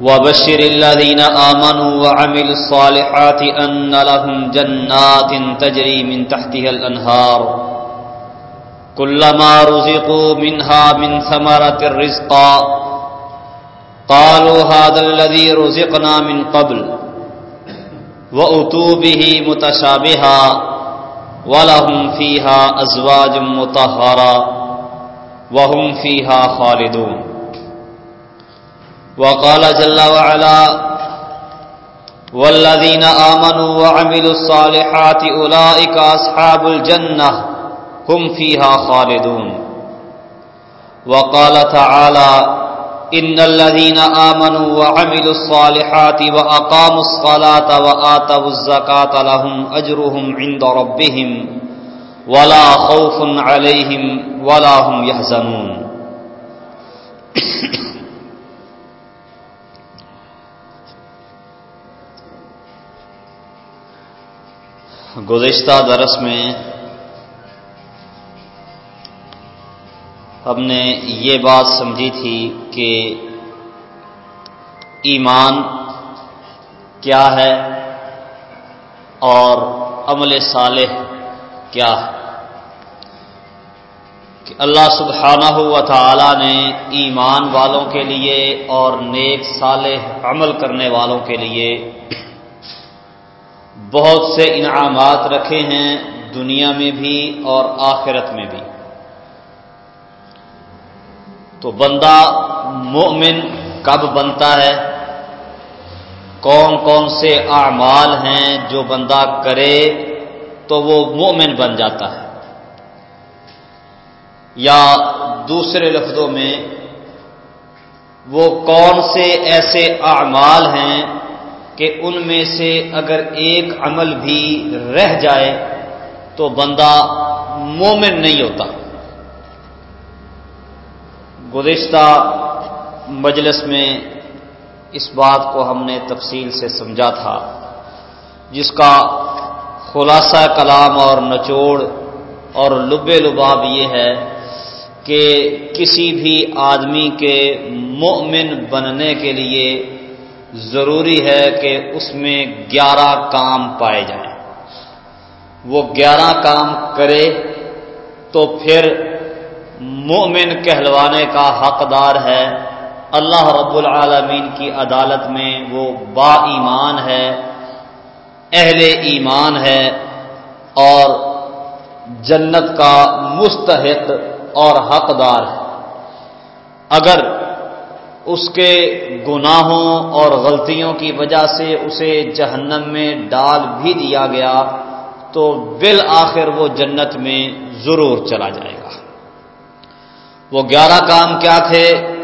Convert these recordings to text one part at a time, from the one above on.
وبشر الذين آمنوا وعملوا الصالحات أن لهم جنات تجري من تحتها الأنهار كلما رزقوا منها من ثمرة الرزقا قالوا هذا الذي رزقنا من قبل وأتوا به متشابها ولهم فيها أزواج مطهرا وهم فيها خالدون وقال جل وعلا والذين آمنوا وعملوا الصالحات أولئك أصحاب الجنة هم فيها خالدون. وقال تعالى إن الذين آمنوا وعملوا الصالحات وأقاموا الصلاة وآتوا الزكاة لهم أجرهم عند ربهم ولا خوف عليهم ولا هم يحزنون گزشتہ درس میں ہم نے یہ بات سمجھی تھی کہ ایمان کیا ہے اور عمل صالح کیا ہے۔ کہ اللہ سبحانہ و تعالی نے ایمان والوں کے لیے اور نیک صالح عمل کرنے والوں کے لیے بہت سے انعامات رکھے ہیں دنیا میں بھی اور آخرت میں بھی۔ تو بندہ مومن کب بنتا ہے؟ کون کون سے اعمال ہیں جو بندہ کرے تو وہ مومن بن جاتا ہے۔ یا دوسرے لفظوں میں وہ کون سے ایسے اعمال ہیں کہ ان میں سے اگر ایک عمل بھی رہ جائے تو بندہ مومن نہیں ہوتا۔ گزشتہ مجلس میں اس بات کو ہم نے تفصیل سے سمجھا تھا، جس کا خلاصہ کلام اور نچوڑ اور لب لباب یہ ہے کہ کسی بھی آدمی کے مومن بننے کے لیے ضروری ہے کہ اس میں گیارہ کام پائے جائیں۔ وہ گیارہ کام کرے تو پھر مومن کہلوانے کا حقدار ہے۔ اللہ رب العالمین کی عدالت میں وہ با ایمان ہے، اہل ایمان ہے اور جنت کا مستحق اور حقدار ہے۔ اگر اس کے گناہوں اور غلطیوں کی وجہ سے اسے جہنم میں ڈال بھی دیا گیا، تو بالآخر وہ جنت میں ضرور چلا جائے گا۔ وہ گیارہ کام کیا تھے؟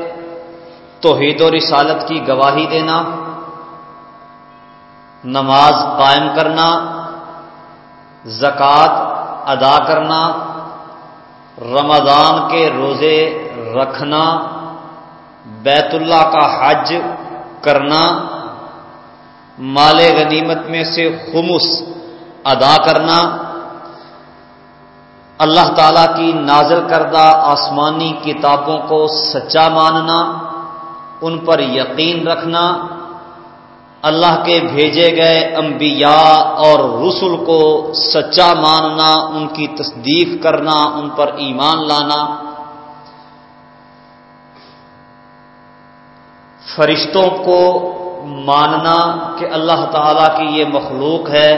توحید و رسالت کی گواہی دینا، نماز قائم کرنا، زکوٰۃ ادا کرنا، رمضان کے روزے رکھنا بیت اللہ کا حج کرنا مال غنیمت میں سے خمس ادا کرنا، اللہ تعالی کی نازل کردہ آسمانی کتابوں کو سچا ماننا، ان پر یقین رکھنا، اللہ کے بھیجے گئے انبیاء اور رسل کو سچا ماننا، ان کی تصدیق کرنا، ان پر ایمان لانا۔ فرشتوں کو ماننا کہ اللہ تعالی کی یہ مخلوق ہے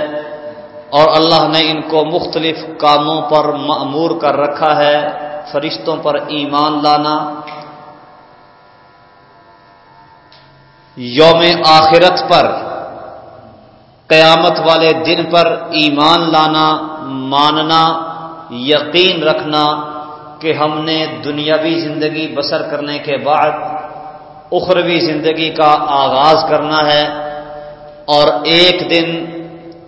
اور اللہ نے ان کو مختلف کاموں پر معمور کر رکھا ہے، فرشتوں پر ایمان لانا۔ یوم آخرت پر، قیامت والے دن پر ایمان لانا، ماننا، یقین رکھنا کہ ہم نے دنیاوی زندگی بسر کرنے کے بعد اخروی زندگی کا آغاز کرنا ہے اور ایک دن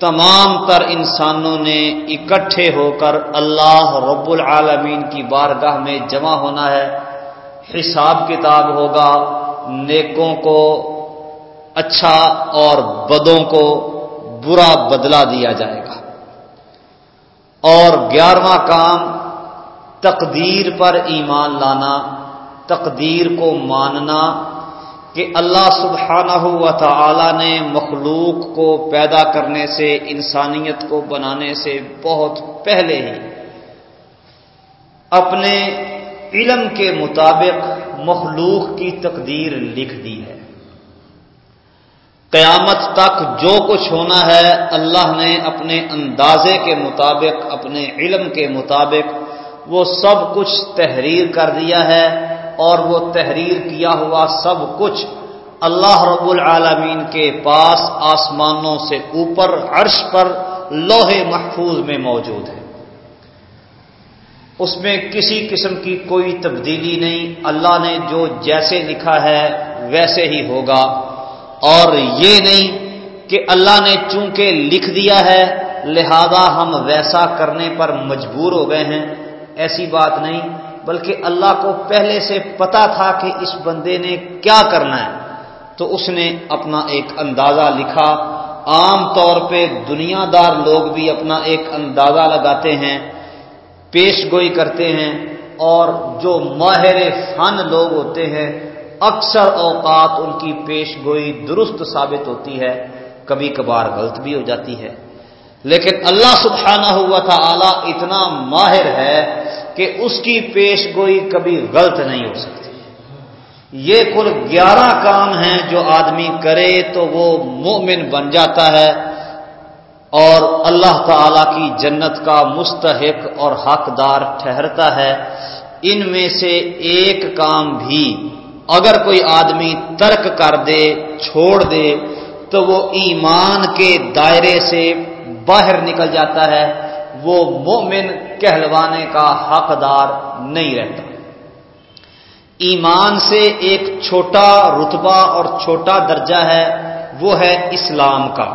تمام تر انسانوں نے اکٹھے ہو کر اللہ رب العالمین کی بارگاہ میں جمع ہونا ہے۔ حساب کتاب ہوگا، نیکوں کو اچھا اور بدوں کو برا بدلا دیا جائے گا۔ اور گیارہواں کام، تقدیر پر ایمان لانا، تقدیر کو ماننا کہ اللہ سبحانہ و تعالی نے مخلوق کو پیدا کرنے سے، انسانیت کو بنانے سے بہت پہلے ہی اپنے علم کے مطابق مخلوق کی تقدیر لکھ دی ہے۔ قیامت تک جو کچھ ہونا ہے، اللہ نے اپنے اندازے کے مطابق، اپنے علم کے مطابق وہ سب کچھ تحریر کر دیا ہے۔ اور وہ تحریر کیا ہوا سب کچھ اللہ رب العالمین کے پاس آسمانوں سے اوپر عرش پر لوہے محفوظ میں موجود ہے۔ اس میں کسی قسم کی کوئی تبدیلی نہیں، اللہ نے جو جیسے لکھا ہے ویسے ہی ہوگا۔ اور یہ نہیں کہ اللہ نے چونکہ لکھ دیا ہے، لہذا ہم ویسا کرنے پر مجبور ہو گئے ہیں، ایسی بات نہیں۔ بلکہ اللہ کو پہلے سے پتا تھا کہ اس بندے نے کیا کرنا ہے، تو اس نے اپنا ایک اندازہ لکھا۔ عام طور پہ دنیا دار لوگ بھی اپنا ایک اندازہ لگاتے ہیں، پیش گوئی کرتے ہیں، اور جو ماہر فن لوگ ہوتے ہیں، اکثر اوقات ان کی پیش گوئی درست ثابت ہوتی ہے، کبھی کبھار غلط بھی ہو جاتی ہے۔ لیکن اللہ سبحانہ ہوا تھا اتنا ماہر ہے کہ اس کی پیش گوئی کبھی غلط نہیں ہو سکتی۔ یہ کل گیارہ کام ہیں جو آدمی کرے تو وہ مومن بن جاتا ہے اور اللہ تعالی کی جنت کا مستحق اور حقدار ٹھہرتا ہے۔ ان میں سے ایک کام بھی اگر کوئی آدمی ترک کر دے، چھوڑ دے، تو وہ ایمان کے دائرے سے باہر نکل جاتا ہے۔ وہ مومن کہلوانے کا حقدار نہیں رہتا۔ ایمان سے ایک چھوٹا رتبہ اور چھوٹا درجہ ہے، وہ ہے اسلام کا۔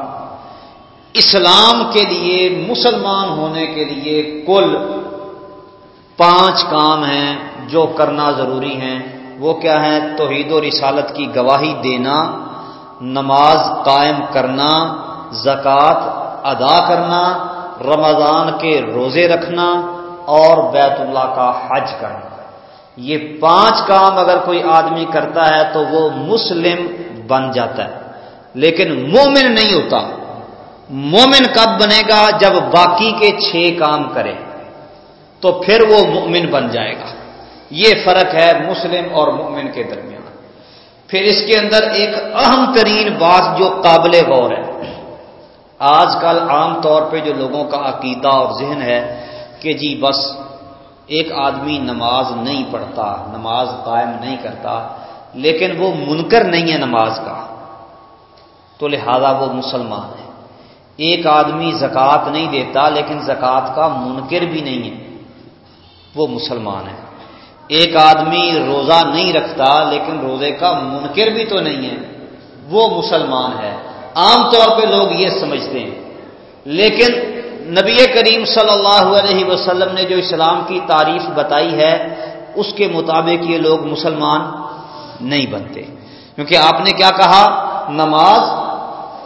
اسلام کے لیے، مسلمان ہونے کے لیے کل پانچ کام ہیں جو کرنا ضروری ہیں۔ وہ کیا ہیں؟ توحید و رسالت کی گواہی دینا، نماز قائم کرنا، زکوٰۃ ادا کرنا رمضان کے روزے رکھنا اور بیت اللہ کا حج کرنا۔ یہ پانچ کام اگر کوئی آدمی کرتا ہے تو وہ مسلم بن جاتا ہے۔ لیکن مومن نہیں ہوتا۔ مومن کب بنے گا؟ جب باقی کے چھ کام کرے۔ تو پھر وہ مومن بن جائے گا۔ یہ فرق ہے مسلم اور مومن کے درمیان۔ پھر اس کے اندر ایک اہم ترین بات جو قابل غور ہے۔ آج کل عام طور پہ جو لوگوں کا عقیدہ اور ذہن ہے کہ جی بس ایک آدمی نماز نہیں پڑھتا، نماز قائم نہیں کرتا، لیکن وہ منکر نہیں ہے نماز کا۔ تو لہذا وہ مسلمان ہے۔ ایک آدمی زکوٰۃ نہیں دیتا، لیکن زکوٰۃ کا منکر بھی نہیں ہے۔ وہ مسلمان ہے۔ ایک آدمی روزہ نہیں رکھتا، لیکن روزے کا منکر بھی تو نہیں ہے۔ وہ مسلمان ہے۔ عام طور پہ لوگ یہ سمجھتے ہیں۔ لیکن نبی کریم صلی اللہ علیہ وسلم نے جو اسلام کی تعریف بتائی ہے، اس کے مطابق یہ لوگ مسلمان نہیں بنتے۔ کیونکہ آپ نے کیا کہا؟ نماز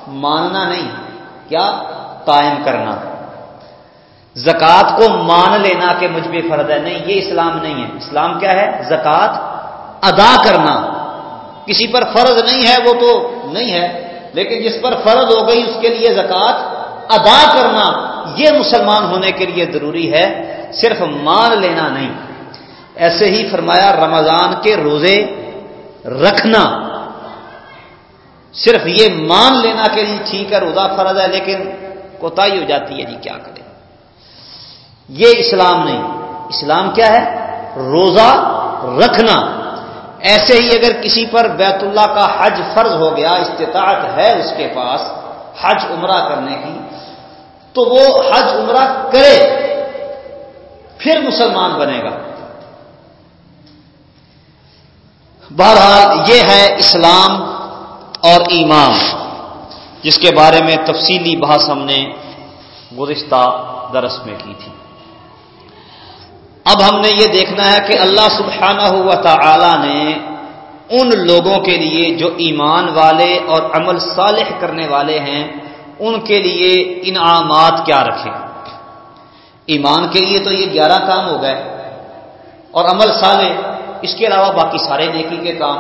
ماننا نہیں، کیا؟ قائم کرنا۔ زکوٰۃ کو مان لینا کہ مجھ پہ فرض ہے۔ نہیں، یہ اسلام نہیں ہے۔ اسلام کیا ہے؟ زکوٰۃ ادا کرنا۔ کسی پر فرض نہیں ہے، وہ تو نہیں ہے۔ لیکن جس پر فرض ہو گئی اس کے لیے زکوٰۃ ادا کرنا یہ مسلمان ہونے کے لیے ضروری ہے، صرف مان لینا نہیں۔ ایسے ہی فرمایا، رمضان کے روزے رکھنا۔ صرف یہ مان لینا کہ جی ٹھیک ہے، روزہ فرض ہے، لیکن کوتا ہو جاتی ہے جی کیا کرے۔ یہ اسلام نہیں، اسلام کیا ہے؟ روزہ رکھنا۔ ایسے ہی اگر کسی پر بیت اللہ کا حج فرض ہو گیا، استطاعت ہے اس کے پاس حج عمرہ کرنے کی، تو وہ حج عمرہ کرے، پھر مسلمان بنے گا۔ بہرحال یہ ہے اسلام اور ایمان، جس کے بارے میں تفصیلی بحث ہم نے گزشتہ درس میں کی تھی۔ اب ہم نے یہ دیکھنا ہے کہ اللہ سبحانہ ہوا تعالی نے ان لوگوں کے لیے جو ایمان والے اور عمل صالح کرنے والے ہیں، ان کے لیے انعامات کیا رکھے؟ ایمان کے لیے تو یہ گیارہ کام ہو گئے اور عمل صالح، اس کے علاوہ باقی سارے نیکی کے کام۔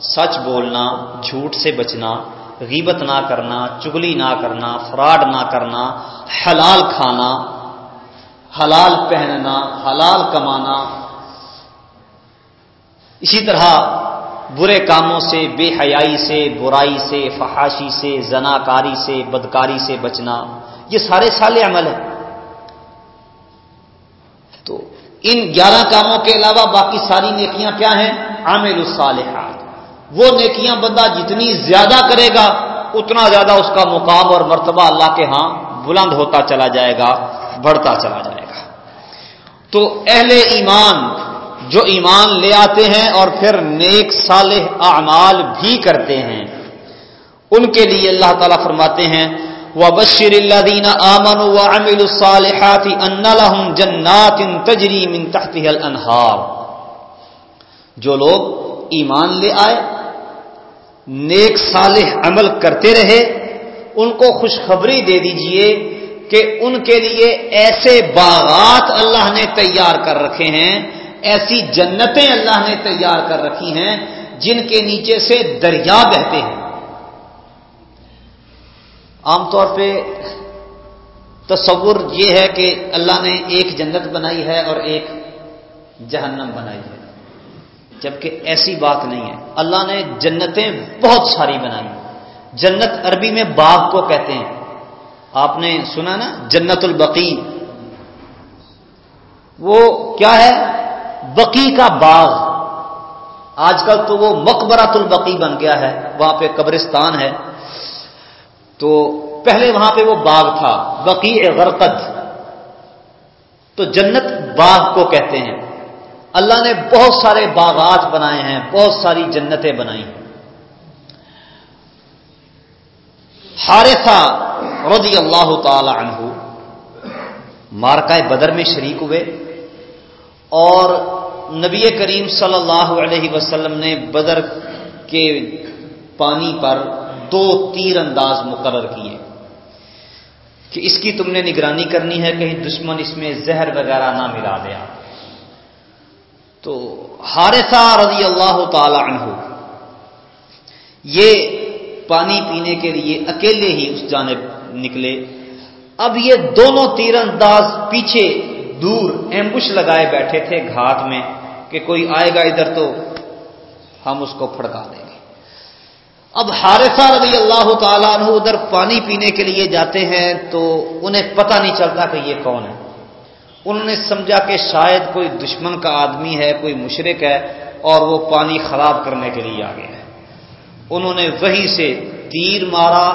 سچ بولنا، جھوٹ سے بچنا، غیبت نہ کرنا، چگلی نہ کرنا، فراڈ نہ کرنا، حلال کھانا حلال پہننا، حلال کمانا۔ اسی طرح برے کاموں سے، بے حیائی سے، برائی سے، فحاشی سے، زناکاری سے، بدکاری سے بچنا۔ یہ سارے سالے عمل ہیں۔ تو ان گیارہ کاموں کے علاوہ باقی ساری نیکیاں کیا ہیں؟ عامل الصالحات۔ وہ نیکیاں بندہ جتنی زیادہ کرے گا، اتنا زیادہ اس کا مقام اور مرتبہ اللہ کے ہاں بلند ہوتا چلا جائے گا، بڑھتا چلا جائے گا۔ تو اہل ایمان جو ایمان لے آتے ہیں اور پھر نیک صالح اعمال بھی کرتے ہیں، ان کے لیے اللہ تعالیٰ فرماتے ہیں وہ بشیر اللہ دینا الصالحات ان جنات تجری من تحت الانہار جو لوگ ایمان لے آئے، نیک صالح عمل کرتے رہے، ان کو خوشخبری دے دیجیے کہ ان کے لیے ایسے باغات اللہ نے تیار کر رکھے ہیں، ایسی جنتیں اللہ نے تیار کر رکھی ہیں، جن کے نیچے سے دریا بہتے ہیں۔ عام طور پہ تصور یہ ہے کہ اللہ نے ایک جنت بنائی ہے اور ایک جہنم بنائی ہے۔ جبکہ ایسی بات نہیں ہے۔ اللہ نے جنتیں بہت ساری بنائی جنت عربی میں باغ کو کہتے ہیں۔ آپ نے سنا نا جنت البقی وہ کیا ہے بقی کا باغ آج کل تو وہ مقبرات البقی بن گیا ہے وہاں پہ قبرستان ہے تو پہلے وہاں پہ وہ باغ تھا بقی غرقد تو جنت باغ کو کہتے ہیں اللہ نے بہت سارے باغات بنائے ہیں بہت ساری جنتیں بنائی حارثہ رضی اللہ تعالی عنہ مارکائے بدر میں شریک ہوئے اور نبی کریم صلی اللہ علیہ وسلم نے بدر کے پانی پر دو تیر انداز مقرر کیے کہ اس کی تم نے نگرانی کرنی ہے، کہیں دشمن اس میں زہر وغیرہ نہ ملا دیا تو حارثہ رضی اللہ تعالی عنہ، یہ پانی پینے کے لیے اکیلے ہی اس جانب نکلے۔ اب یہ دونوں تیر انداز پیچھے دور ایمبش لگائے بیٹھے تھے گھات میں کہ کوئی آئے گا ادھر تو ہم اس کو پھڑکا دیں گے۔ اب حارثہ رضی اللہ تعالیٰ عنہ ادھر پانی پینے کے لیے جاتے ہیں تو انہیں پتہ نہیں چلتا کہ یہ کون ہے۔ انہوں نے سمجھا کہ شاید کوئی دشمن کا آدمی ہے، کوئی مشرق ہے اور وہ پانی خراب کرنے کے لیے آگے ہے انہوں نے وہی سے تیر مارا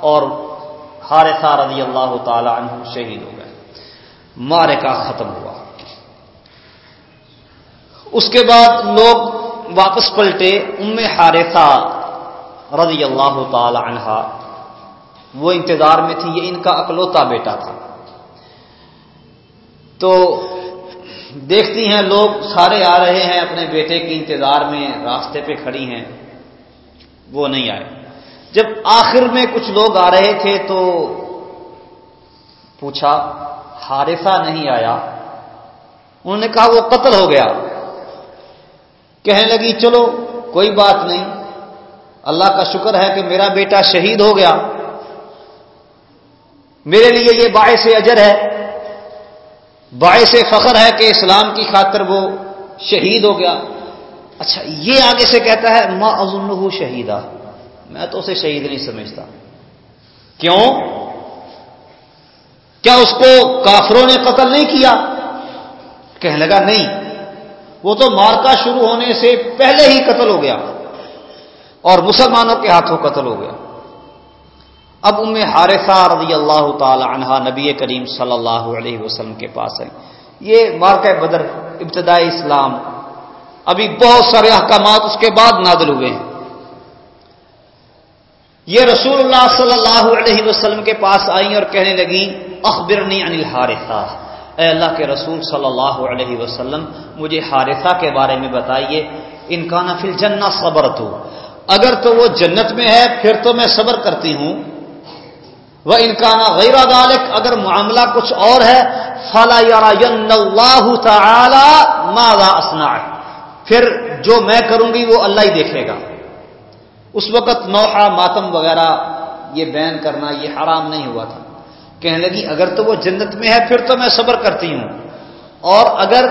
اور حارثہ رضی اللہ تعالی عنہ شہید ہو گئے۔ مارے کا ختم ہوا۔ اس کے بعد لوگ واپس پلٹے۔ ام حارثہ رضی اللہ تعالی عنہ، وہ انتظار میں تھی یہ ان کا اکلوتا بیٹا تھا۔ تو دیکھتی ہیں لوگ، سارے آ رہے ہیں اپنے بیٹے کے انتظار میں، راستے پہ کھڑی ہیں۔ وہ نہیں آئے۔ جب آخر میں کچھ لوگ آ رہے تھے تو پوچھا، حارثہ نہیں آیا؟ انہوں نے کہا، وہ قتل ہو گیا۔ کہنے لگی، چلو، کوئی بات نہیں۔ اللہ کا شکر ہے کہ میرا بیٹا شہید ہو گیا۔ میرے لیے یہ باعث اجر ہے۔ باعث فخر ہے کہ اسلام کی خاطر وہ شہید ہو گیا۔ اچھا یہ آگے سے کہتا ہے، ما اظن شہیدہ۔ میں تو اسے شہید نہیں سمجھتا۔ کیوں؟ کیا اس کو کافروں نے قتل نہیں کیا؟ کہنے لگا، نہیں۔ وہ تو مارکا شروع ہونے سے پہلے ہی قتل ہو گیا۔ اور مسلمانوں کے ہاتھوں قتل ہو گیا۔ اب ام حارثہ رضی اللہ تعالی عنہ نبی کریم صلی اللہ علیہ وسلم کے پاس ہے یہ مارکہ بدر، ابتدائی اسلام۔ ابھی بہت سارے احکامات اس کے بعد نادل ہوئے ہیں۔ یہ رسول اللہ صلی اللہ علیہ وسلم کے پاس آئیں اور کہنے لگی اخبرنی عن الحارثہ۔ اے اللہ کے رسول صلی اللہ علیہ وسلم، مجھے حارثہ کے بارے میں بتائیے، ان کا نفل جنا صبر تو اگر تو وہ جنت میں ہے، پھر تو میں صبر کرتی ہوں۔ وہ انکانہ غیر ذالک، اگر معاملہ کچھ اور ہے، فلا اللہ تعالی ماذا اسنا پھر جو میں کروں گی وہ اللہ ہی دیکھے گا۔ اس وقت نوحہ، ماتم وغیرہ یہ بین کرنا یہ حرام نہیں ہوا تھا۔ کہنے لگی، اگر تو وہ جنت میں ہے، پھر تو میں صبر کرتی ہوں۔ اور اگر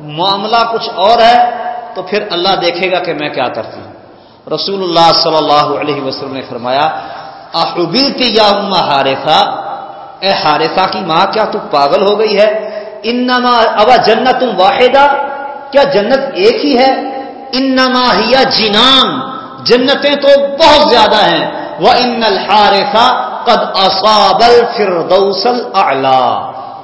معاملہ کچھ اور ہے، تو پھر اللہ دیکھے گا کہ میں کیا کرتی ہوں۔ رسول اللہ صلی اللہ علیہ وسلم نے فرمایا یا اما ہارثا اے ہارثا کی ماں، کیا تو پاگل ہو گئی ہے؟ انما ابا جنت واحدہ؟ کیا جنت ایک ہی ہے؟ انما ہیا جنان، جنتیں تو بہت زیادہ ہیں۔ وہ ان الحارثا قد اصاب الفردوس الاعلى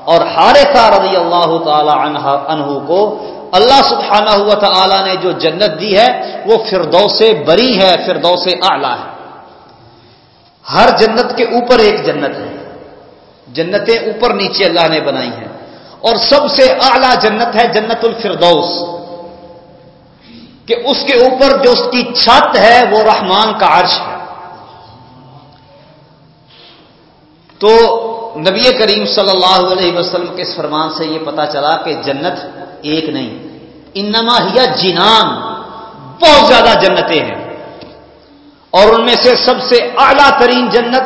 اور حارثہ رضی اللہ تعالی عنہ کو اللہ سبحانہ ہوا تعالی نے جو جنت دی ہے، وہ فردوس بری ہے، فردوس اعلی ہے۔ ہر جنت کے اوپر ایک جنت ہے۔ جنتیں اوپر نیچے اللہ نے بنائی ہیں۔ اور سب سے اعلی جنت ہے جنت الفردوس۔ کہ اس کے اوپر جو اس کی چھت ہے وہ رحمان کا عرش ہے۔ تو نبی کریم صلی اللہ علیہ وسلم کے فرمان سے یہ پتا چلا کہ جنت ایک نہیں، انما ہیا جنان، بہت زیادہ جنتیں ہیں۔ اور ان میں سے سب سے اعلی ترین جنت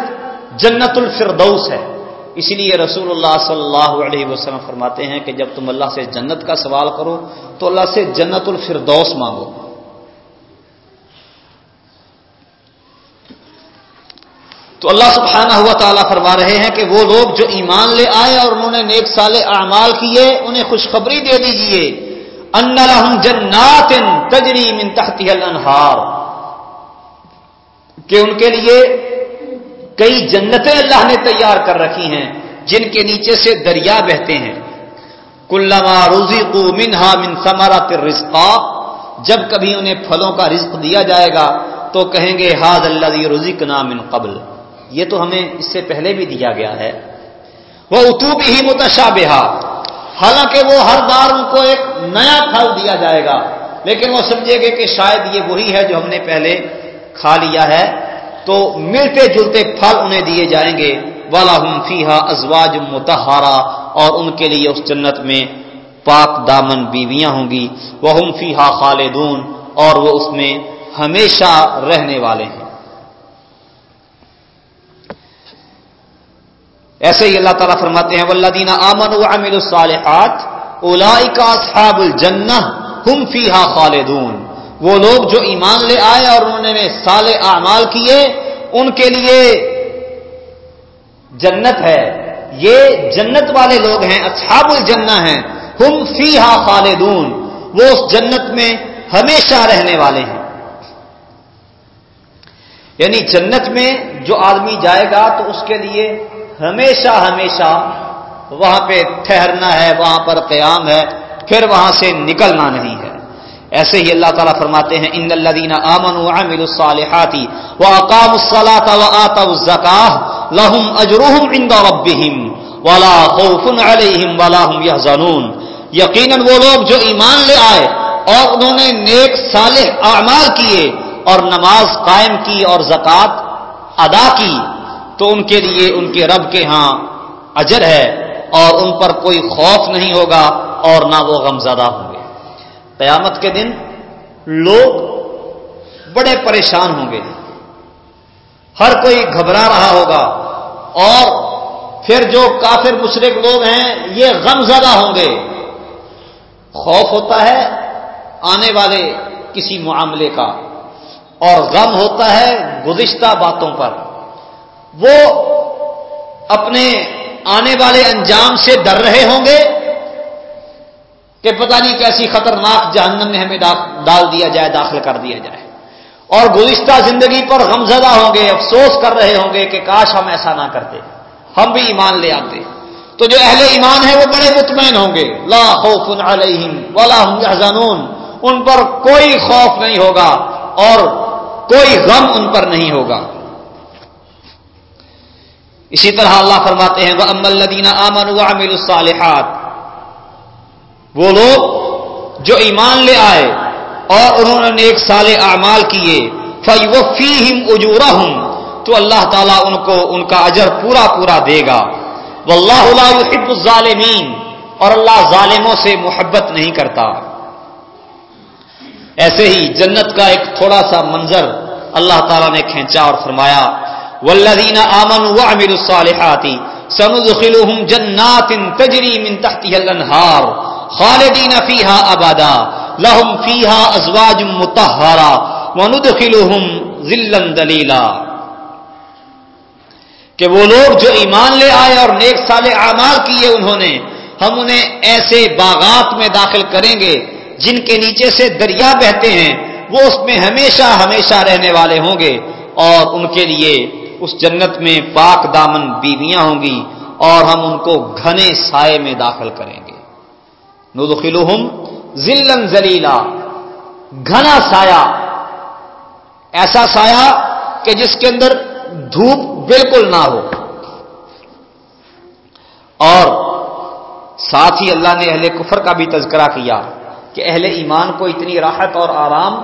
جنت الفردوس ہے۔ اسی لیے رسول اللہ صلی اللہ علیہ وسلم فرماتے ہیں کہ جب تم اللہ سے جنت کا سوال کرو تو اللہ سے جنت الفردوس مانگو۔ تو اللہ سبحانہ ہوا تعالیٰ فرما رہے ہیں کہ وہ لوگ جو ایمان لے آئے اور انہوں نے نیک سال اعمال کیے، انہیں خوشخبری دے دیجیے ان لہم جنات تجری من تحتی الانہار۔ کہ ان کے لیے کئی جنتیں اللہ نے تیار کر رکھی ہیں جن کے نیچے سے دریا بہتے ہیں۔ کلما روزی کو منہا من سمارا رزقا جب کبھی انہیں پھلوں کا رزق دیا جائے گا تو کہیں گے ہاد اللہ روزی کا من قبل یہ تو ہمیں اس سے پہلے بھی دیا گیا ہے۔ وہ اتوب ہی متشابہ حالانکہ وہ ہر بار ان کو ایک نیا پھل دیا جائے گا، لیکن وہ سمجھے گے کہ شاید یہ وہی ہے جو ہم نے پہلے کھا لیا ہے۔ تو ملتے جلتے پھل انہیں دیے جائیں گے۔ والا ہم فیحا ازواج متحرا اور ان کے لیے اس جنت میں پاک دامن بیویاں ہوں گی۔ وہ ہم فیحا خالدون۔ اور وہ اس میں ہمیشہ رہنے والے ہیں۔ ایسے ہی اللہ تعالیٰ فرماتے ہیں ولدین آمن وعمل الصالحات اولئک اصحاب الجنہ ہم فیہا خالدون۔ وہ لوگ جو ایمان لے آئے اور انہوں نے سال اعمال کیے، ان کے لیے جنت ہے۔ یہ جنت والے لوگ ہیں، اصحاب الجنہ ہیں۔ ہم فیہا خالدون۔ وہ اس جنت میں ہمیشہ رہنے والے ہیں۔ یعنی جنت میں جو آدمی جائے گا تو اس کے لیے ہمیشہ ہمیشہ وہاں پہ ٹھہرنا ہے، وہاں پر قیام ہے۔ پھر وہاں سے نکلنا نہیں ہے۔ ایسے ہی اللہ تعالیٰ فرماتے ہیں، ان الدین امن عامل الصالحاتی و اقام الصلاۃ و آتا الزکاہ لہم اجرہم عند ربہم ولا خوف علیہم ولا هم يحزنون یقیناً وہ لوگ جو ایمان لے آئے اور انہوں نے نیک صالح اعمال کیے اور نماز قائم کی اور زکات ادا کی، تو ان کے لیے ان کے رب کے ہاں اجر ہے اور ان پر کوئی خوف نہیں ہوگا اور نہ وہ غم زدہ ہوں۔ گے قیامت کے دن لوگ بڑے پریشان ہوں گے۔ ہر کوئی گھبرا رہا ہوگا اور پھر جو کافر مشرق لوگ ہیں، یہ غم زدہ ہوں گے۔ خوف ہوتا ہے آنے والے کسی معاملے کا، اور غم ہوتا ہے گزشتہ باتوں پر۔ وہ اپنے آنے والے انجام سے ڈر رہے ہوں گے کہ پتہ نہیں کیسی خطرناک جہنم میں ہمیں ڈال دیا جائے، داخل کر دیا جائے۔ اور گزشتہ زندگی پر غمزدہ ہوں گے، افسوس کر رہے ہوں گے کہ کاش ہم ایسا نہ کرتے۔ ہم بھی ایمان لے آتے۔ تو جو اہل ایمان ہے وہ بڑے مطمئن ہوں گے۔ لا خوف علیہم ولا هم يحزنون ان پر کوئی خوف نہیں ہوگا اور کوئی غم ان پر نہیں ہوگا۔ اسی طرح اللہ فرماتے ہیں وہ ام الدین امن وعمل الصالحات وہ لوگ جو ایمان لے آئے اور انہوں نے ایک سال اعمال کیے فی وہ تو اللہ تعالیٰ ان کو ان کا اجر پورا پورا دے گا۔ وہ اللہ يحب الظالمین اور اللہ ظالموں سے محبت نہیں کرتا۔ ایسے ہی جنت کا ایک تھوڑا سا منظر اللہ تعالیٰ نے کھینچا اور فرمایا والذین آمنوا وعملوا الصالحات سندخلهم جنات تجری من تحتها الانہار خالدین فیہا ابدا لهم فیہا ازواج مطہرہ وندخلهم ذلا دلیلا۔ کہ وہ لوگ جو ایمان لے آئے اور نیک سال اعمال کیے انہوں نے، ہم انہیں ایسے باغات میں داخل کریں گے، جن کے نیچے سے دریا بہتے ہیں، وہ اس میں ہمیشہ ہمیشہ رہنے والے ہوں گے، اور ان کے لیے اس جنت میں پاک دامن بیویاں ہوں گی، اور ہم ان کو گھنے سائے میں داخل کریں۔ گے ندخلہم ذلن زلیلا گھنا سایہ۔ ایسا سایہ کہ جس کے اندر دھوپ بالکل نہ ہو۔ اور ساتھ ہی اللہ نے اہل کفر کا بھی تذکرہ کیا کہ اہل ایمان کو اتنی راحت اور آرام،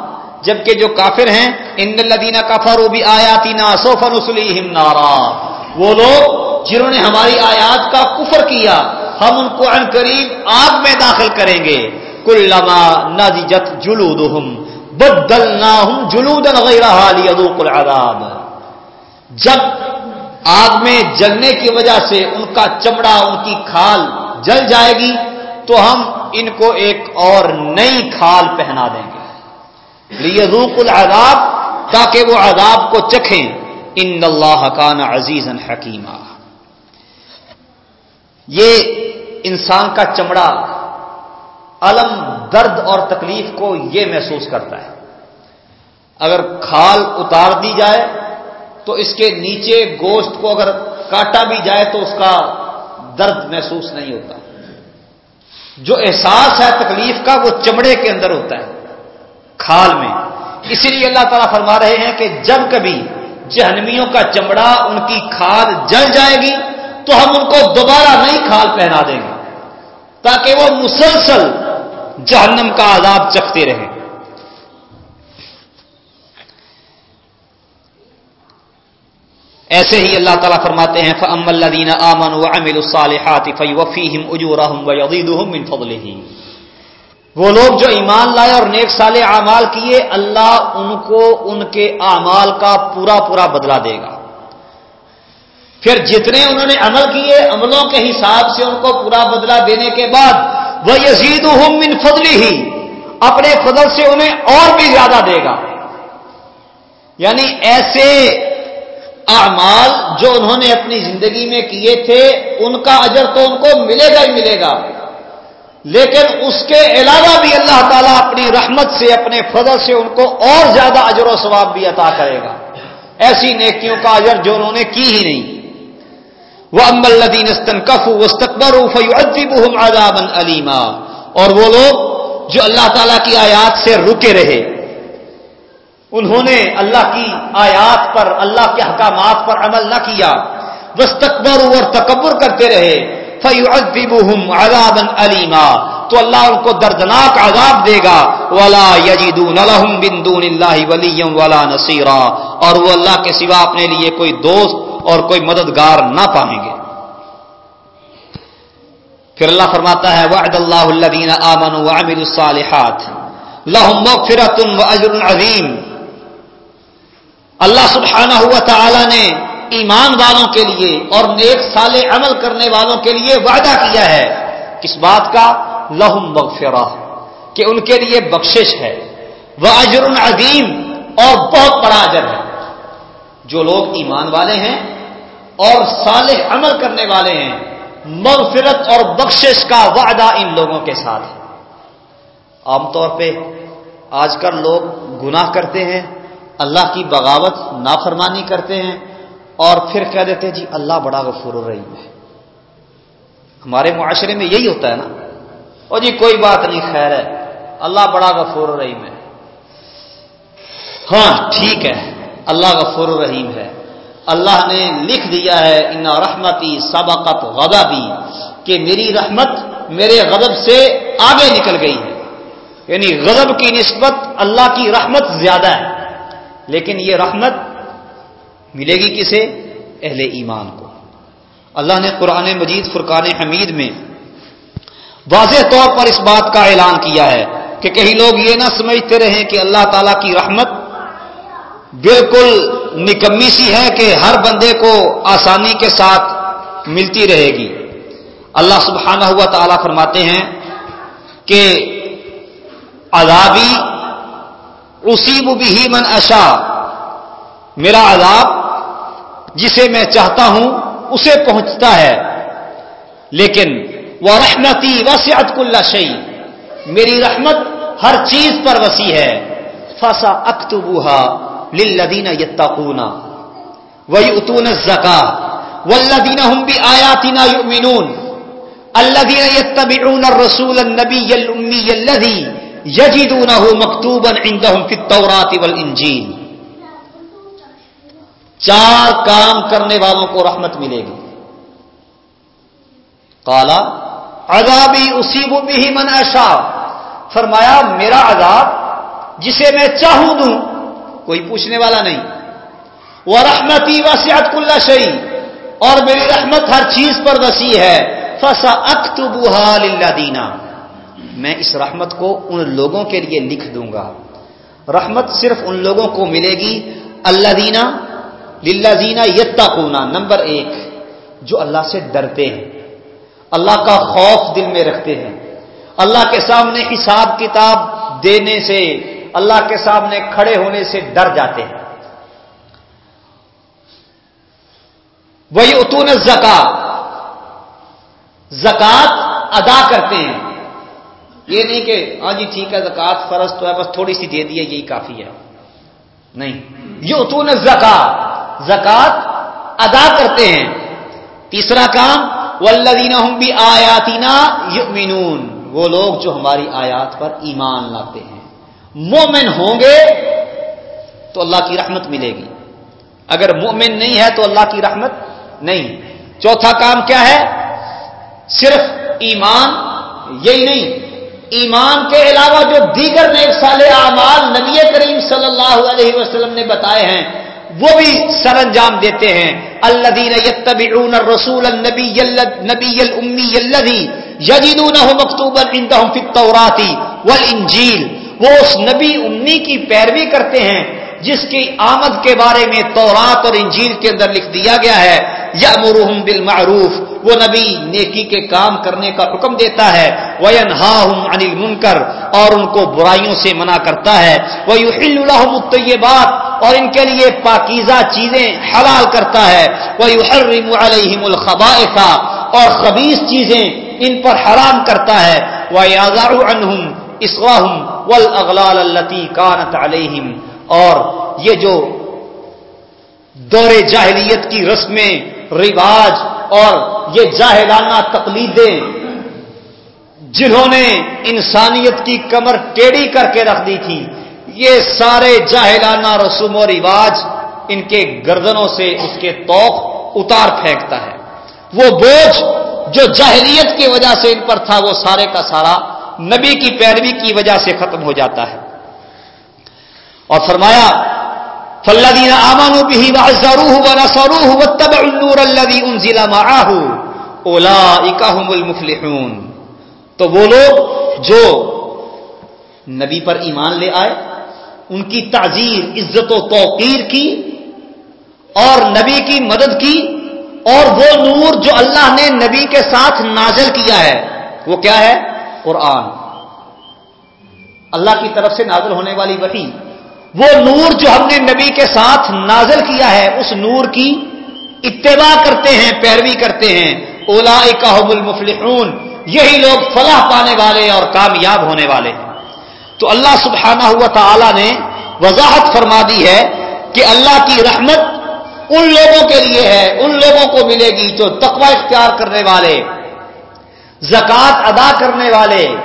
جبکہ جو کافر ہیں، ان لدینہ کافر وہ بھی آیاتی نا سوفن نارا۔ وہ لوگ جنہوں نے ہماری آیات کا کفر کیا ہم ان کو ان قریب آگ میں داخل کریں گے۔ کل لما نجت جلود بدل نہ جلود جب آگ میں جلنے کی وجہ سے ان کا چمڑا، ان کی کھال جل جائے گی، تو ہم ان کو ایک اور نئی کھال پہنا دیں گے۔ لیذوق العذاب، تاکہ وہ عذاب کو چکھیں۔ ان اللہ کان عزیز حکیمہ یہ انسان کا چمڑا علم، درد اور تکلیف کو یہ محسوس کرتا ہے۔ اگر کھال اتار دی جائے تو اس کے نیچے گوشت کو اگر کاٹا بھی جائے تو اس کا درد محسوس نہیں ہوتا۔ جو احساس ہے تکلیف کا وہ چمڑے کے اندر ہوتا ہے، کھال میں۔ اسی لیے اللہ تعالیٰ فرما رہے ہیں کہ جب کبھی جہنمیوں کا چمڑا ان کی کھال جل جائے گی تو ہم ان کو دوبارہ نئی کھال پہنا دیں گے تاکہ وہ مسلسل جہنم کا عذاب چکھتے رہیں۔ ایسے ہی اللہ تعالیٰ فرماتے ہیں، فَأَمَّا الَّذِينَ آمَنُوا وَعَمِلُوا الصَّالِحَاتِ فَيُوَفِّيهِمْ أُجُورَهُمْ وَيَزِيدُهُمْ مِنْ فَضْلِهِ۔ وہ لوگ جو ایمان لائے اور نیک سال اعمال کیے، اللہ ان کو ان کے اعمال کا پورا پورا بدلہ دے گا۔ پھر جتنے انہوں نے عمل کیے، عملوں کے حساب سے ان کو پورا بدلہ دینے کے بعد وہ یزید من فضلی ہی اپنے فضل سے انہیں اور بھی زیادہ دے گا۔ یعنی ایسے اعمال جو انہوں نے اپنی زندگی میں کیے تھے، ان کا اجر تو ان کو ملے گا ہی ملے گا۔ لیکن اس کے علاوہ بھی اللہ تعالیٰ اپنی رحمت سے، اپنے فضل سے ان کو اور زیادہ اجر و ثواب بھی عطا کرے گا۔ ایسی نیکیوں کا اجر جو انہوں نے کی ہی نہیں۔ وہ امبل ندین استن کف وسطبر عذابا اور وہ لوگ جو اللہ تعالیٰ کی آیات سے رکے رہے۔ انہوں نے اللہ کی آیات پر، اللہ کے احکامات پر عمل نہ کیا۔ بس اور تکبر کرتے رہے۔ فیوم عذابا علیما تو اللہ ان کو دردناک عذاب دے گا۔ ولا یجدون لهم من دون اللہ ولیا ولا نصیرا اور وہ اللہ کے سوا اپنے لیے کوئی دوست اور کوئی مددگار نہ پائیں گے۔ پھر اللہ فرماتا ہے، وعد اللہ الذین آمنوا وعملوا الصالحات لهم مغفرۃ واجر عظیم اللہ سبحانہ ہوا تعالی نے ایمان والوں کے لیے اور نیک سال عمل کرنے والوں کے لیے وعدہ کیا ہے۔ کس بات کا؟ لہم مغفرہ کہ ان کے لیے بخشش ہے۔ وہ اجر عظیم اور بہت بڑا اجر ہے۔ جو لوگ ایمان والے ہیں اور صالح عمل کرنے والے ہیں۔ مغفرت اور بخشش کا وعدہ ان لوگوں کے ساتھ۔ ہے عام طور پہ آج کل لوگ گناہ کرتے ہیں، اللہ کی بغاوت، نافرمانی کرتے ہیں اور پھر کہہ دیتے جی اللہ بڑا غفور الرحیم ہے۔ ہمارے معاشرے میں یہی ہوتا ہے نا۔ اور جی کوئی بات نہیں، خیر ہے۔ اللہ بڑا غفور الرحیم ہے۔ ہاں ٹھیک ہے۔ اللہ غفور الرحیم ہے۔ اللہ نے لکھ دیا ہے ان رحمتی سبقت غضبی کہ میری رحمت میرے غضب سے آگے نکل گئی ہے۔ یعنی غضب کی نسبت اللہ کی رحمت زیادہ ہے۔ لیکن یہ رحمت ملے گی کسے؟ اہل ایمان کو۔ اللہ نے قرآن مجید فرقان حمید میں واضح طور پر اس بات کا اعلان کیا ہے کہ کئی لوگ یہ نہ سمجھتے رہیں کہ اللہ تعالی کی رحمت بالکل نکمی سی ہے کہ ہر بندے کو آسانی کے ساتھ ملتی رہے گی۔ اللہ سبحانہ ہوا تعالی فرماتے ہیں کہ عذابی اسی بھی من اشا میرا عذاب جسے میں چاہتا ہوں اسے پہنچتا ہے۔ لیکن وہ رحمتی وسیعت اللہ شعی میری رحمت ہر چیز پر وسیع ہے۔ فسا اختبوہا للذین یتقون ویؤتون الزکا والذین هم بآیاتنا یؤمنون الذین یتبعون الرسول النبی الامی الذی یجدونه مکتوبا عندهم فی التوراۃ والانجیل چار کام کرنے والوں کو رحمت ملے گی۔ کالا عذابی اسی اصیب بھی من ایشا فرمایا، میرا عذاب جسے میں چاہوں دوں کوئی پوچھنے والا نہیں۔ وہ رحمتی وسیعت کل شہی اور میری رحمت ہر چیز پر وسیع ہے۔ فسا اللہ دینا میں اس رحمت کو ان لوگوں کے لیے لکھ دوں گا۔ رحمت صرف ان لوگوں کو ملے گی۔ اللہ دینا للہ دینا یتا نمبر ایک، جو اللہ سے ڈرتے ہیں۔ اللہ کا خوف دل میں رکھتے ہیں۔ اللہ کے سامنے حساب کتاب دینے سے اللہ کے سامنے کھڑے ہونے سے ڈر جاتے ہیں۔ وہی اتون زکات زکات ادا کرتے ہیں۔ یہ نہیں کہ ہاں جی ٹھیک ہے زکات فرض تو ہے، بس تھوڑی سی دے دی ہے یہی کافی ہے۔ نہیں۔ یہ اتون زکات زکات ادا کرتے ہیں۔ تیسرا کام ولدین ہوں بھی آیاتینا یؤمنون وہ لوگ جو ہماری آیات پر ایمان لاتے ہیں۔ مومن ہوں گے تو اللہ کی رحمت ملے گی۔ اگر مومن نہیں ہے تو اللہ کی رحمت نہیں۔ چوتھا کام کیا ہے؟ صرف ایمان، یہی نہیں۔ ایمان کے علاوہ جو دیگر نیک سال اعمال نبی کریم صلی اللہ علیہ وسلم نے بتائے ہیں، وہ بھی سر انجام دیتے ہیں۔ اللہ دین یتبعون الرسول النبی نبی الامی الذي يجدونه مكتوبا عندهم في التوراۃ والانجیل۔ وہ اس نبی امی کی پیروی کرتے ہیں، جس کی آمد کے بارے میں تورات اور انجیل کے اندر لکھ دیا گیا ہے۔ یا مرحم بالمعروف، وہ نبی نیکی کے کام کرنے کا حکم دیتا ہے۔ وہ انل منکر اور ان کو برائیوں سے منع کرتا ہے۔ وہ یو بات اور ان کے لیے پاکیزہ چیزیں حلال کرتا ہے۔ وہ یو علیہم اور خبیص چیزیں ان پر حرام کرتا ہے۔ وہ عنہم اسواہم والاغلال التي كانت علیہم اور یہ جو دور جاہلیت کی رسمیں، رواج اور یہ جاہلانہ تقلیدیں، جنہوں نے انسانیت کی کمر ٹیڑھی کر کے رکھ دی تھی، یہ سارے جاہلانہ رسوم و رواج ان کے گردنوں سے اس کے توق اتار پھینکتا ہے۔ وہ بوجھ جو جاہلیت کی وجہ سے ان پر تھا، وہ سارے کا سارا نبی کی پیروی کی وجہ سے ختم ہو جاتا ہے۔ اور فرمایا فلدین آمان بھی و نسروح و تب النور الدی ان ضلع معاہ اولا اکاہم المفلحون۔ تو وہ لوگ جو نبی پر ایمان لے آئے، ان کی تعزیر، عزت و توقیر کی اور نبی کی مدد کی اور وہ نور جو اللہ نے نبی کے ساتھ نازل کیا ہے، وہ کیا ہے؟ قرآن۔ اللہ کی طرف سے نازل ہونے والی وحی۔ وہ نور جو ہم نے نبی کے ساتھ نازل کیا ہے، اس نور کی اتباع کرتے ہیں، پیروی کرتے ہیں۔ اولا اکاحب المفلحون۔ یہی لوگ فلاح پانے والے اور کامیاب ہونے والے۔ ہیں تو اللہ سبحانہ ہوا تعالی نے وضاحت فرما دی ہے کہ اللہ کی رحمت ان لوگوں کے لیے ہے، ان لوگوں کو ملے گی جو تقوی اختیار کرنے والے۔ زکات ادا کرنے والے،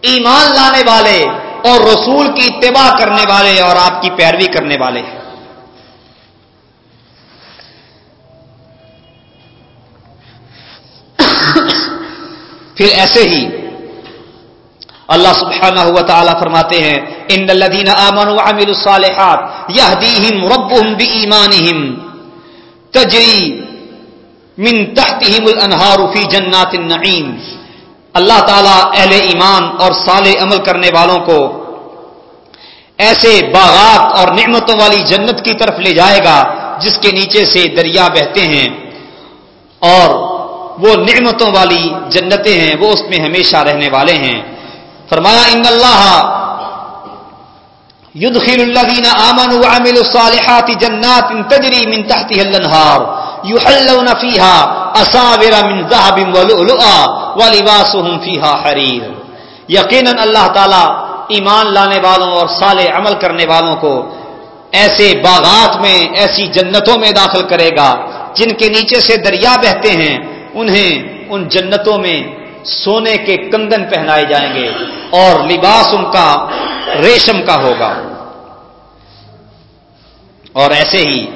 ایمان لانے والے اور رسول کی اتباع کرنے والے اور آپ کی پیروی کرنے والے۔ پھر ایسے ہی اللہ سبحانہ ہوا تعالیٰ فرماتے ہیں، ان الذين امنوا وعملوا الصالحات يهديهم ربهم بايمانهم تجري من تحتهم الانہار فی جنات النعیم۔ اللہ تعالیٰ اہل ایمان اور صالح عمل کرنے والوں کو ایسے باغات اور نعمتوں والی جنت کی طرف لے جائے گا جس کے نیچے سے دریا بہتے ہیں۔ اور وہ نعمتوں والی جنتیں ہیں، وہ اس میں ہمیشہ رہنے والے ہیں۔ فرمایا، ان اللہ يدخل الذين آمنوا وعملوا الصالحات جنات تجري من تحتها الانهار يحلون فيها اساور من ذهب ولؤلؤا ولباسهم فيها حرير. یقینا اللہ تعالی ایمان لانے والوں اور صالح عمل کرنے والوں کو ایسے باغات میں، ایسی جنتوں میں داخل کرے گا جن کے نیچے سے دریا بہتے ہیں، انہیں ان جنتوں میں سونے کے کنگن پہنائے جائیں گے اور لباس ان کا ریشم کا ہوگا۔ اور ایسے ہی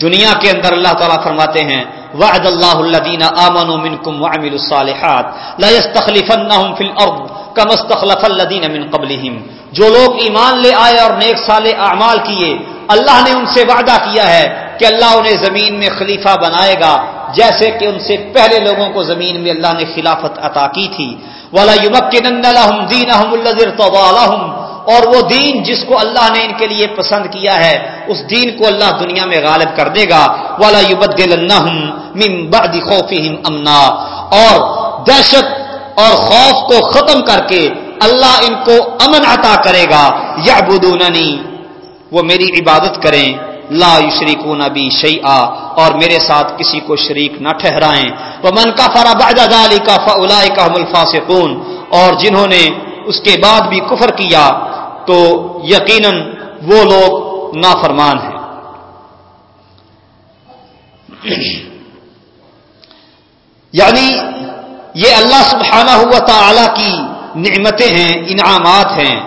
دنیا کے اندر اللہ تعالیٰ فرماتے ہیں، وعد اللہ الذین آمنوا منکم وعملوا الصالحات لا يستخلفنهم في الارض كما استخلف الذین من قبلهم۔ جو لوگ ایمان لے آئے اور نیک صالح اعمال کیے، اللہ نے ان سے وعدہ کیا ہے کہ اللہ انہیں زمین میں خلیفہ بنائے گا، جیسے کہ ان سے پہلے لوگوں کو زمین میں اللہ نے خلافت عطا کی تھی۔ ولا يمكنن لهم دينهم الذي ارتضى لهم اور وہ دین جس کو اللہ نے ان کے لیے پسند کیا ہے، اس دین کو اللہ دنیا میں غالب کر دے گا۔ والا امنا اور دہشت اور خوف کو ختم کر کے اللہ ان کو امن عطا کرے گا۔ یا وہ میری عبادت کریں۔ لا شریک نبی شعی اور میرے ساتھ کسی کو شریک نہ ٹھہرائیں۔ وہ من کا فرا باجا کا فلا کا اور جنہوں نے اس کے بعد بھی کفر کیا تو یقیناً وہ لوگ نافرمان ہیں۔ یعنی یہ اللہ سبحانہ ہوا تعالی کی نعمتیں ہیں، انعامات ہیں،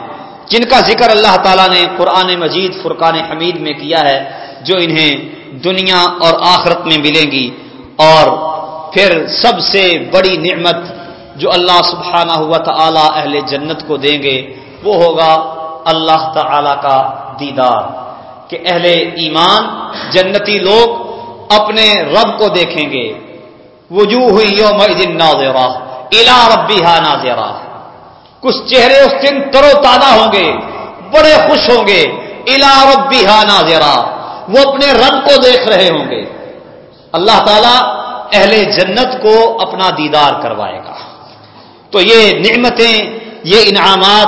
جن کا ذکر اللہ تعالیٰ نے قرآن مجید، فرقان حمید میں کیا ہے، جو انہیں دنیا اور آخرت میں ملیں گی۔ اور پھر سب سے بڑی نعمت جو اللہ سبحانہ ہوا تعالی اہل جنت کو دیں گے، وہ ہوگا اللہ تعالی کا دیدار۔ کہ اہل ایمان، جنتی لوگ اپنے رب کو دیکھیں گے۔ وجوہ ہوئی یوم ناظرہ الا ربی ناظرہ۔ کچھ چہرے اس دن ترو تازہ ہوں گے، بڑے خوش ہوں گے۔ الا ربی ناظرہ، وہ اپنے رب کو دیکھ رہے ہوں گے۔ اللہ تعالی اہل جنت کو اپنا دیدار کروائے گا۔ تو یہ نعمتیں، یہ انعامات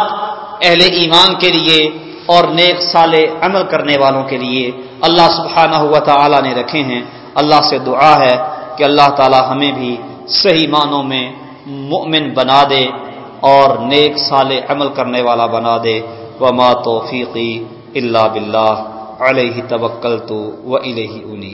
اہل ایمان کے لیے اور نیک سال عمل کرنے والوں کے لیے اللہ سبحانہ ہوا تعالی نے رکھے ہیں۔ اللہ سے دعا ہے کہ اللہ تعالی ہمیں بھی صحیح معنوں میں مؤمن بنا دے اور نیک سال عمل کرنے والا بنا دے۔ وما توفیقی اللہ بلّہ علیہ توکل تو و الہ انی۔